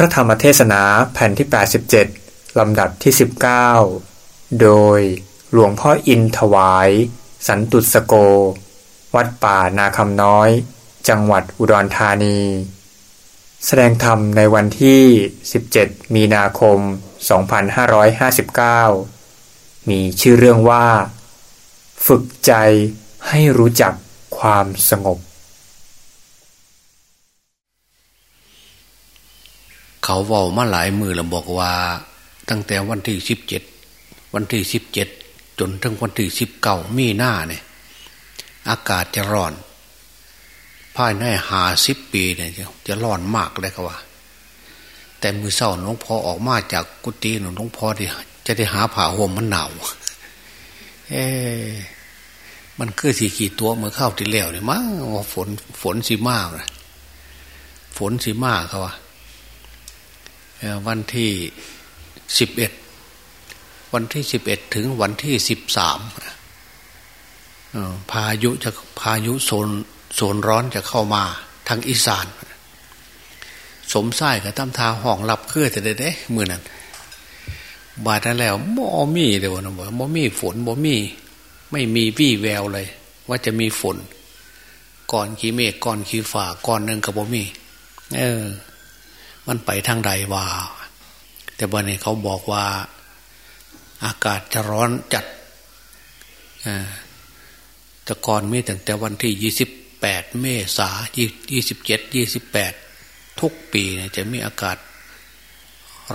พระธรรมเทศนาแผ่นที่ 87 ลำดับที่ 19 โดยหลวงพ่ออินถวาย สันตุสโก วัดป่านาคำน้อย จังหวัดอุดรธานี แสดงธรรมในวันที่ 17 มีนาคม 2559 มีชื่อเรื่องว่า ฝึกใจให้รู้จักความสงบ เขาเว้ามาหลายมือแล้วบอกว่า ตั้งแต่วันที่สิบเจ็ดวันที่สิบเจ็ดจนถึงวันที่สิบเก้ามีหน้าเนี่ยอากาศจะร้อนภายในหาสิบปีเนี่ยจะร้อนมากเลยครับว่า แต่มือเศร้าหลวงพ่อออกมาจากกุฏิหลวงพ่อที่จะได้หาผ้าห่มมันหนาวเอ๊มันคือสีขีตัวเมื่อเข้าที่แล้วเนี่ยมั้งว่าฝนฝนสีมากนะฝนสีมากเขาว่า วันที่สิบเอ็ดวันที่สิบเอ็ดถึงวันที่สิบสามพายุจะพายุโซนโซนร้อนจะเข้ามาทางอีสาน สมไส้กับตั้มทาห้องรับเครื่อแต่เด้เมื่อนั้นบาดนั้นแล้วมอมี่เดี๋ยวนะบอกมอมี่ฝนมอมี่ไม่มีวี่แววเลย ว่าจะมีฝน ก่อนขีเมฆก่อนขีฝ่าก่อนหนึ่งกับมอมี่เออ มันไปทางใดว่า แต่วันนี้เขาบอกว่า อากาศจะร้อนจัดแต่ก่อนมีตั้งแต่วันที่ยี่สิบแปดเมษายี่สิบเจ็ดยี่สิบแปดทุกปีเนี่ยจะมีอากาศ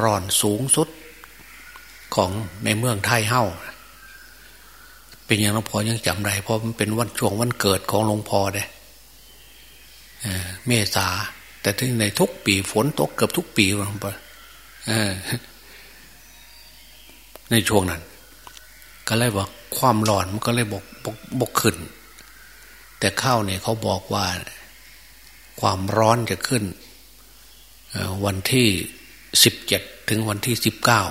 ร้อนสูงสุดของในเมืองไทยเฮ้าเป็นอย่างหลวงพ่อยังจำได้เพราะมันเป็นวันช่วงวันเกิดของหลวงพ่อเด้เมษา แต่ที่ในทุกปีฝนตกเกือบทุกปีลงไปในช่วงนั้น ก็เลยบอกความร้อนมันก็เลยบอกบกบกขึ้น แต่ข้าวเนี่ยเขาบอกว่า ความร้อนจะขึ้นวันที่สิบเจ็ดถึงวันที่สิบเก้า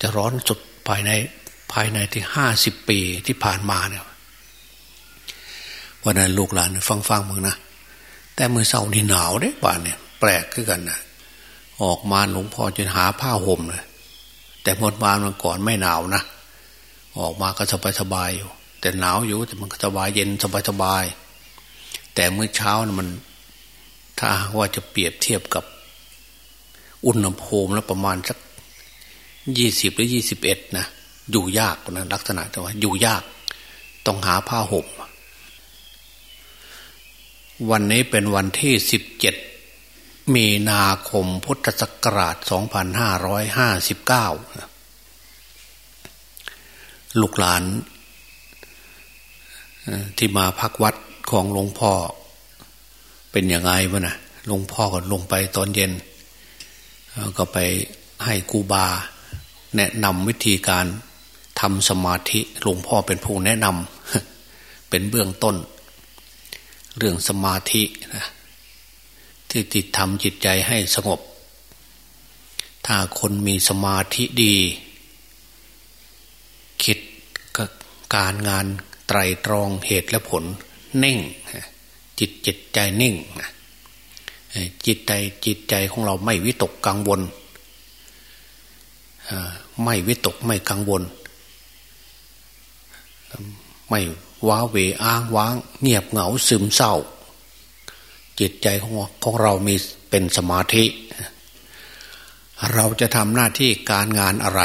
จะร้อนสุดภายในภายในที่ห้าสิบปีที่ผ่านมาเนี่ยวันนั้นลูกหลานฟังฟังมึงนะ แต่มือเศร้านี่หนาวเด้บ้านเนี่ย แปลกขึ้นกันนะออกมาหลวงพ่อจะหาผ้าห่มเลยแต่เมื่อวานมันก่อนไม่หนาวนะออกมาก็สบายสบายอยู่ แต่หนาวอยู่แต่มันสบายเย็นสบายสบาย แต่เมื่อเช้านะมัน ถ้าว่าจะเปรียบเทียบกับ อุณหภูมิแล้วประมาณสักยี่สิบหรือยี่สิบเอ็ดนะอยู่ยากนะลักษณะแต่ว่าอยู่ยาก ต้องหาผ้าห่ม วันนี้เป็นวันที่สิบเจ็ดมีนาคมพุทธศักราชสองพันห้าร้อยห้าสิบเก้าลูกหลาน ที่มาพักวัดของหลวงพ่อ เป็นยังไงวะนะหลวงพ่อก็ลงไปตอนเย็น ก็ไปให้กูบา แนะนำวิธีการทำสมาธิหลวงพ่อเป็นผู้แนะนำเป็นเบื้องต้น เรื่องสมาธินะที่ติดทำจิตใจให้สงบ ถ้าคนมีสมาธิดี คิดการงานไตรตรองเหตุและผล นิ่ง จิตจิตใจนิ่ง จิตใจจิตใจของเราไม่วิตกกังวลไม่วิตกไม่กังวล ไม่ ว้าเวอ้างว้าง เงียบเหงาซึมเศร้า จิตใจของของเรามีเป็นสมาธิ เราจะทำหน้าที่การงานอะไร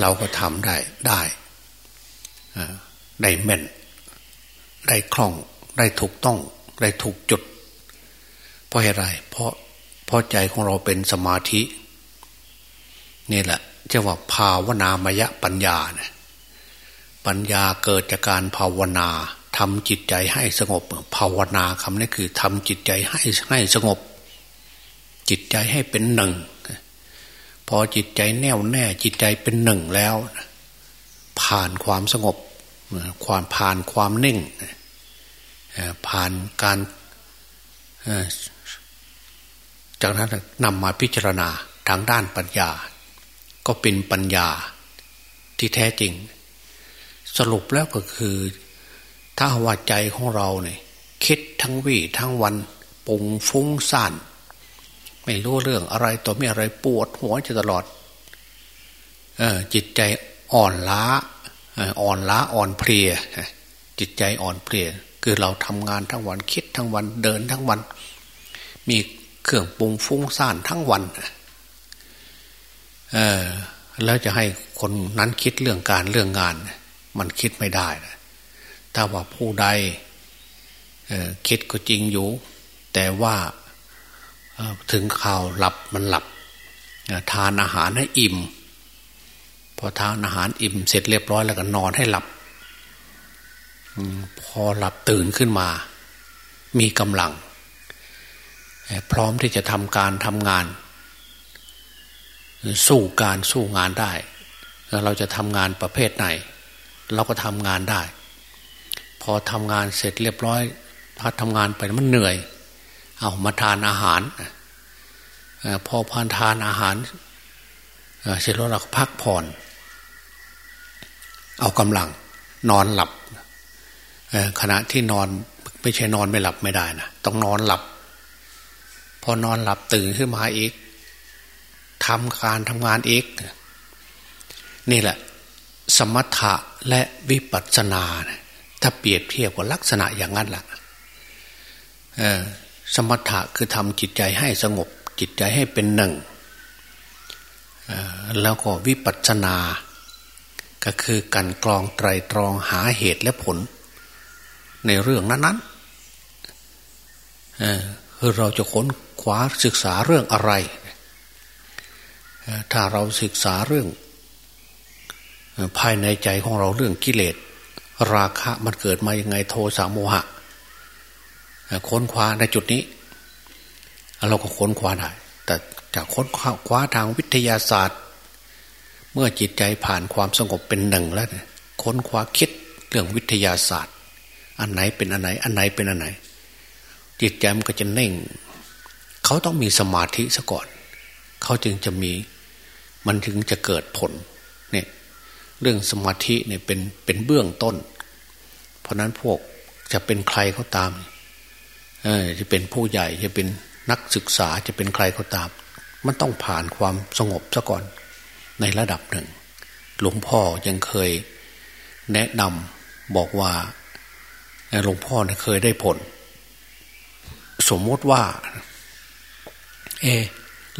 เราก็ทำได้ได้ได้แม่น ได้คล่องได้ถูกต้องได้ถูกจุด เพราะอะไร เพราะเพราะใจของเราเป็นสมาธิ นี่แหละจะว่าภาวนามยปัญญาเนี่ย ปัญญาเกิดจากการภาวนาทำจิตใจให้สงบ ภาวนาคำนี้คือทำจิตใจให้ให้สงบ จิตใจให้เป็นหนึ่ง พอจิตใจแน่วแน่จิตใจเป็นหนึ่งแล้ว ผ่านความสงบ ความผ่านความนิ่ง ผ่านการจากนั้นนำมาพิจารณาทางด้านปัญญา ก็เป็นปัญญาที่แท้จริง สรุปแล้วก็คือ ถ้าว่าใจของเราเนี่ยคิดทั้งวี่ทั้งวันปุงฟุ้งซ่านไม่รู้เรื่องอะไรตัวไม่อะไรปวดหัวจะตลอดเออจิตใจอ่อนล้าอ่อนล้าอ่อนเพลียจิตใจอ่อนเพลียคือเราทำงานทั้งวันคิดทั้งวันเดินทั้งวัน มีเครื่องปรุงฟุ้งซ่านทั้งวันเออแล้วจะให้คนนั้นคิดเรื่องการเรื่องงาน มันคิดไม่ได้นะถ้าว่าผู้ใดคิดก็จริงอยู่ แต่ว่าถึงข่าวหลับมันหลับทานอาหารให้อิ่ม พอทานอาหารอิ่มเสร็จเรียบร้อยแล้วก็นอนให้หลับพอหลับตื่นขึ้นมา มีกำลัง พร้อมที่จะทำการทำงาน สู้การสู้งานได้ เราจะทำงานประเภทไหน เราก็ทำงานได้ พอทำงานเสร็จเรียบร้อยพอทำงานไปมันเหนื่อย เอามาทานอาหารพอพานทานอาหารเสร็จแล้วเราพักผ่อน เอากำลัง นอนหลับขณะที่นอนไม่ใช่นอนไม่หลับไม่ได้นะต้องนอนหลับ พอนอนหลับตื่นขึ้นมาอีกทำการทำงานอีกนี่แหละ สมถะและวิปัสสนา ถ้าเปรียบเทียบกับลักษณะอย่างนั้นแหละสมถะคือทำจิตใจให้สงบ จิตใจให้เป็นหนึ่งแล้วก็วิปัสสนา ก็คือการกรองไตรตรองหาเหตุและผล ในเรื่องนั้นๆคือเราจะค้นคว้าศึกษาเรื่องอะไร ถ้าเราศึกษาเรื่อง ภายในใจของเราเรื่องกิเลสราคะมันเกิดมายังไงโทสะโมหะค้นคว้าในจุดนี้ เราก็ค้นคว้าได้แต่จากค้นคว้าทางวิทยาศาสตร์ เมื่อจิตใจผ่านความสงบเป็นหนึ่งแล้วค้นคว้าคิดเรื่องวิทยาศาสตร์ อันไหนเป็นอันไหน อันไหนเป็นอันไหน จิตใจมันก็จะเน่ง เขาต้องมีสมาธิซะก่อน เขาจึงจะมีมันถึงจะเกิดผล เรื่องสมาธิเนี่ยเป็นเป็นเบื้องต้น เพราะนั้นพวกจะเป็นใครก็ตามจะเป็นผู้ใหญ่จะเป็นนักศึกษาจะเป็นใครก็ตาม มันต้องผ่านความสงบซะก่อนในระดับหนึ่ง หลวงพ่อยังเคยแนะนำบอกว่าหลวงพ่อเคยได้ผล สมมติว่า เอ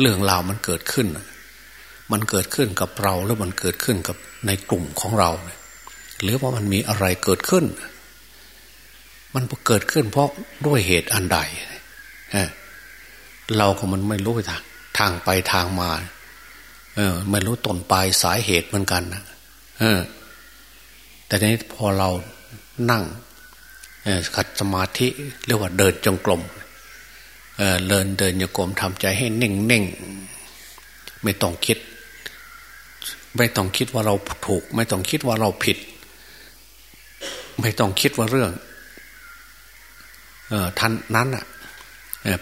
เรื่องราวมันเกิดขึ้น มันเกิดขึ้นกับเราแล้วมันเกิดขึ้นกับในกลุ่มของเรา หรือว่ามันมีอะไรเกิดขึ้น มันเกิดขึ้น เพราะด้วยเหตุอันใดเราก็มันไม่รู้ทางทางไปทางมา เออ ไม่รู้ต้นปลายสาเหตุเหมือนกันนะเออ แต่นี้พอเรานั่งขัดสมาธิเรียกว่าเดินจงกรมเเดินเดินโยกรมทำใจให้เน่งเน่งไม่ต้องคิด ไม่ต้องคิดว่าเราถูก ไม่ต้องคิดว่าเราผิด ไม่ต้องคิดว่าเรื่องท่านนั้นอะ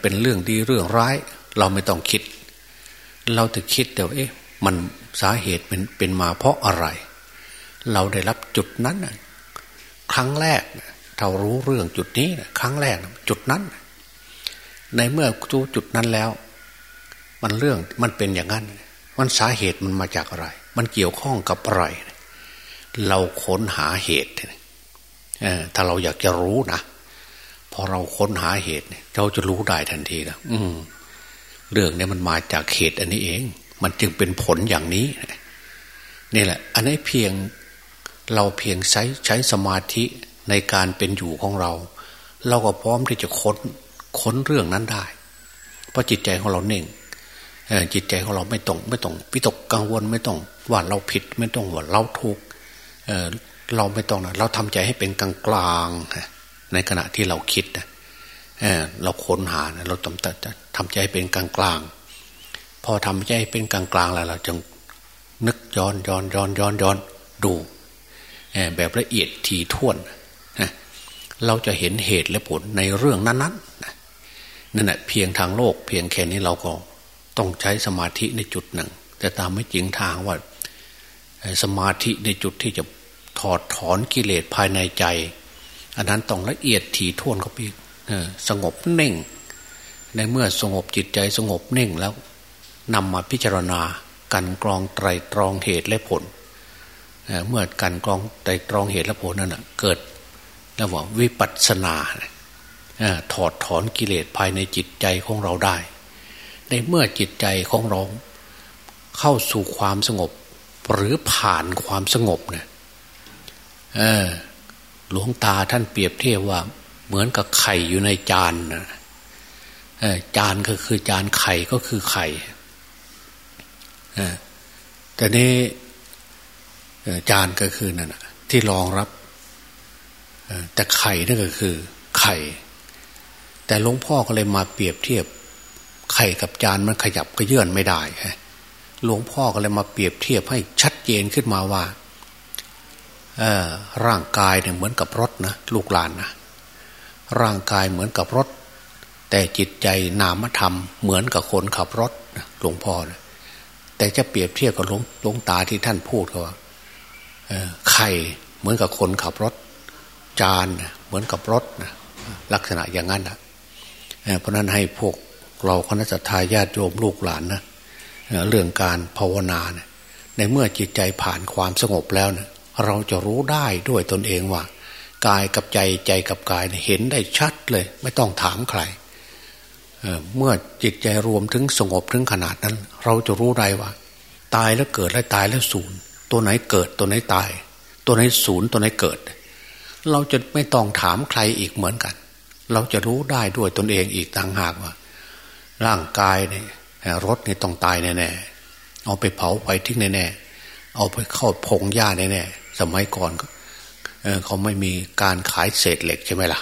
เป็นเรื่องดีเรื่องร้าย เราไม่ต้องคิด เราจะคิดแต่ว่าเอ๊ะมันสาเหตุเป็นเป็นมาเพราะอะไร เราได้รับจุดนั้นครั้งแรกเรารู้เรื่องจุดนี้ครั้งแรกจุดนั้น ในเมื่อรู้จุดนั้นแล้ว มันเรื่องมันเป็นอย่างนั้น มันสาเหตุมันมาจากอะไร มันเกี่ยวข้องกับอะไร เราค้นหาเหตุถ้าเราอยากจะรู้นะพอเราค้นหาเหตุเราจะรู้ได้ทันทีนะอืม เรื่องนี้มันมาจากเหตุอันนี้เอง มันจึงเป็นผลอย่างนี้นี่แหละ อันนี้เพียงเราเพียงใช้ใช้สมาธิในการเป็นอยู่ของเรา เราก็พร้อมที่จะค้นค้นเรื่องนั้นได้ เพราะจิตใจของเราเน่ง จิตใจของเราไม่ต้องไม่ต้องวิตกกังวลไม่ต้องว่าเราผิดไม่ต้องว่าเราถูกเเราไม่ต้องนะเราทำใจให้เป็นกลางกลางในขณะที่เราคิดนะเเราค้นหานะเราต้องทำใจให้เป็นกลางกลางพอทำใจให้เป็นกลางกลางแล้วเราจึงนึกย้อนย้อนย้อนย้อนย้อนดูแบบละเอียดทีท่วนเราจะเห็นเหตุและผลในเรื่องนั้นๆนั่นแหละเพียงทางโลก เพียงแค่นี้เราก็ ต้องใช้สมาธิในจุดหนึ่ง แต่ตามไม่จริงทางว่า สมาธิในจุดที่จะถอดถอนกิเลสภายในใจ อันนั้นต้องละเอียดถี่ถ้วนเขาไปสงบเน่ง ในเมื่อสงบจิตใจสงบเน่งแล้วนำมาพิจารณากันกรองไตรตรองเหตุและผลเมื่อกันกรองไตรตรองเหตุและผลนั่นเกิดแล้วว่าวิปัสสนาถอดถอนกิเลสภายในจิตใจของเราได้ ในเมื่อจิตใจของเราเข้าสู่ความสงบ หรือผ่านความสงบเนี่ยหลวงตาท่านเปรียบเทียบว่า เหมือนกับไข่อยู่ในจานนะจานก็คือจานไข่ก็คือไข่แต่นี้จานก็คือนั่นที่รองรับแต่ไข่นั่นก็คือไข่ แต่หลวงพ่อก็เลยมาเปรียบเทียบ ไข่กับจานมันขยับก็เยื่อนไม่ได้หลวงพ่อก็เลยมาเปรียบเทียบให้ชัดเจนขึ้นมาว่าร่างกายเนี่ยเหมือนกับรถนะลูกหลานนะร่างกายเหมือนกับรถ แต่จิตใจนามธรรม เหมือนกับคนขับรถหลวงพ่อนะแต่จะเปรียบเทียบกับหลวงลงตาที่ท่านพูดก็ว่าไข่เหมือนกับคนขับรถ จานเหมือนกับรถนะลักษณะอย่างนั้นนะเพราะนั้นให้พวก เราคณะทาญาติโยมลูกหลานนะเรื่องการภาวนาเนี่ยในเมื่อจิตใจผ่านความสงบแล้วเนะเราจะรู้ได้ด้วยตนเองว่า กายกับใจใจกับกายเห็นได้ชัดเลย ไม่ต้องถามใครเเมื่อจิตใจรวมถึงสงบถึงขนาดนั้น เราจะรู้ได้ว่า ตายแล้วเกิดและตายแล้วสูญตัวไหนเกิดตัวไหนตาย ตัวไหนสูญตัวไหนเกิด เราจะไม่ต้องถามใครอีกเหมือนกัน เราจะรู้ได้ด้วยตนเองอีกต่างหากว่า ร่างกายเนี่ยรถเนี่ยต้องตายแน่ๆเอาไปเผาไปทิ้งแน่ๆเอาไปเข้าพงหญ้าแน่ๆสมัยก่อนเเขาไม่มีการขายเศษเหล็กใช่ไหมล่ะ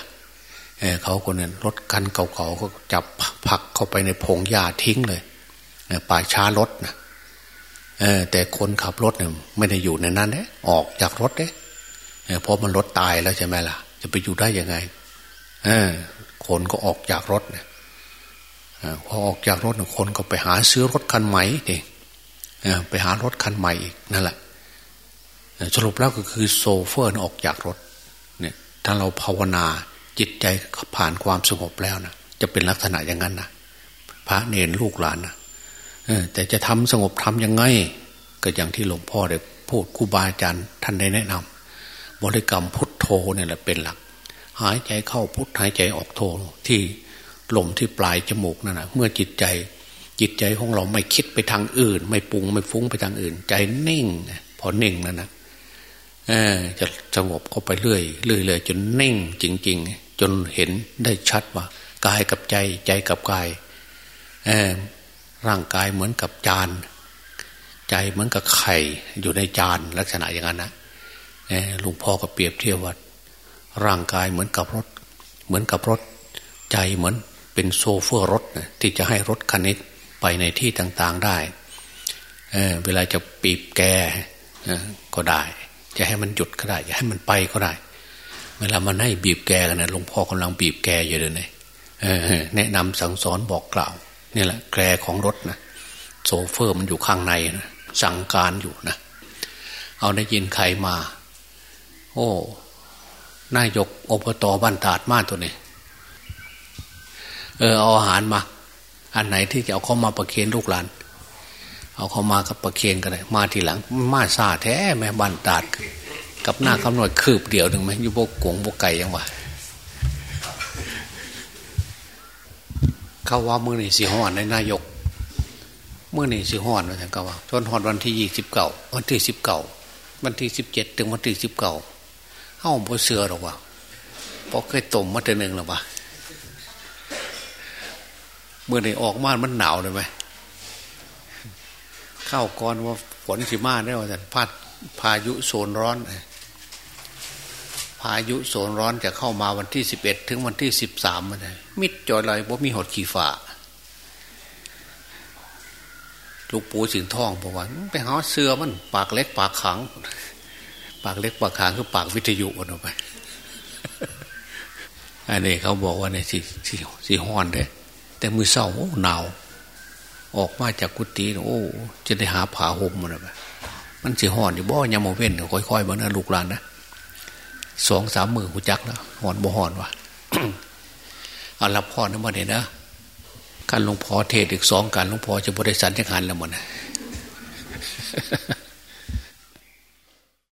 เเขาคนนั้นรถกันเก่าๆเขาจับผักเข้าไปในพงหญ้าทิ้งเลยป่าช้ารถนะแต่คนขับรถเนี่ยไม่ได้อยู่ในนั้นเน่ออกจากรถเนี่ยเพราะมันรถตายแล้วใช่ไหมล่ะ จะไปอยู่ได้ยังไงคนก็ออกจากรถเนี่ย พอออกจากรถคนก็ไปหาซื้อรถคันใหม่เองไปหารถคันใหม่อีกนั่นแหละสรุปแล้วก็คือโซเฟอร์ออกจากรถเนี่ยถ้าเราภาวนาจิตใจผ่านความสงบแล้วนะจะเป็นลักษณะอย่างนั้นนะพระเนรลูกหลานนะแต่จะทำสงบทำยังไง ก็อย่างที่หลวงพ่อได้พูดครูบาอาจารย์ท่านได้แนะนำบริกรรมพุทโธเนี่ยแหละเป็นหลัก หายใจเข้าพุทหายใจออกโธที่ ลมที่ปลายจมูกนั่นนะเมื่อจิตใจ จิตใจของเราไม่คิดไปทางอื่น ไม่ปรุงไม่ฟุ้งไปทางอื่น ใจนิ่งพอนิ่งนั่นนะจะสงบเข้าไปเรื่อยเรื่อยเลยจนนิ่งจริง ๆ จนเห็นได้ชัดว่ากายกับใจใจกับกายร่างกายเหมือนกับจาน ใจเหมือนกับไข่อยู่ในจานลักษณะอย่างนั้นนะหลวงพ่อก็เปรียบเทียบว่าร่างกายเหมือนกับรถ เหมือนกับรถ ใจเหมือน เป็นโซเฟอร์รถนะที่จะให้รถคันนี้ไปในที่ต่างๆได้เเวลาจะปีบแกก็ได้ จะให้มันหยุดก็ได้ จะให้มันไปก็ได้ เวลามันให้บีบแกกันนะหลวงพ่อกำลังบีบแกอยู่เลยเนี่ยแนะนำสั่งสอนบอกกล่าวนี่แหละแกรของรถนะโซเฟอร์มันอยู่ข้างในนะสั่งการอยู่นะเอาได้ยินใครมา โอ้นายกอบตบ้านตาดมาตัวนี้ เออเอาอาหารมา อันไหนที่จะเอาเข้ามาประเคนลูกหลาน เอาเข้ามากับประเคนก็ได้มาทีหลัง มาซาแท้แม่บ้านตาด กับหน้าคำนวณคืบเดียวหนึ่งไหมยู่บกกงบกไก่ยังวะเขาว่ามือนี่สีหอนในนายกมื่อนี่สีหอนมาถึงก็ว่าจนหอนวันที่ยี่สิบเก้าวันที่สิบเก้าวันที่สิบเจ็ดถึงวันที่สิบเก้าเฮ้าบ่เสือหรอกว่าเพราะเคยต้มมาแต่หนึ่งหรอว่า เมื่อนี่ออกมามันหนาวเลยไหมเข้าก่อนว่าฝนสิมาได้ว่าแต่พัดพายุโซนร้อน พายุโซนร้อนจะเข้ามาวันที่สิบเอ็ดถึงวันที่สิบสามมันมิดจอยลอยบ่มีหดขี่ฝ่าลูกปูสิงท่องบอกว่าไปหาเสือมัน ปากเล็กปากขัง ปากเล็กปากขังคือปากวิทยุกันออกไปอันนี้เขาบอกว่าเนี่สีสีสีห้อนเลย แต่มือเศร้าโอ้หนาวออกมาจากกุฏิโอ้ จะได้หาผ้าห่มมันไปมันสีห้อนอยู่บ่ยามโมเว้นค่อยๆบ้างนะลูกหลานนะสองสามมือหูจักแล้วหอนบ่ห่อนวะเอารับพ่อนะมาเนี่ยนะการหลวงพ่อเทศอีกสองการหลวงพ่อจะบริสันจังหันแล้วหมดนะ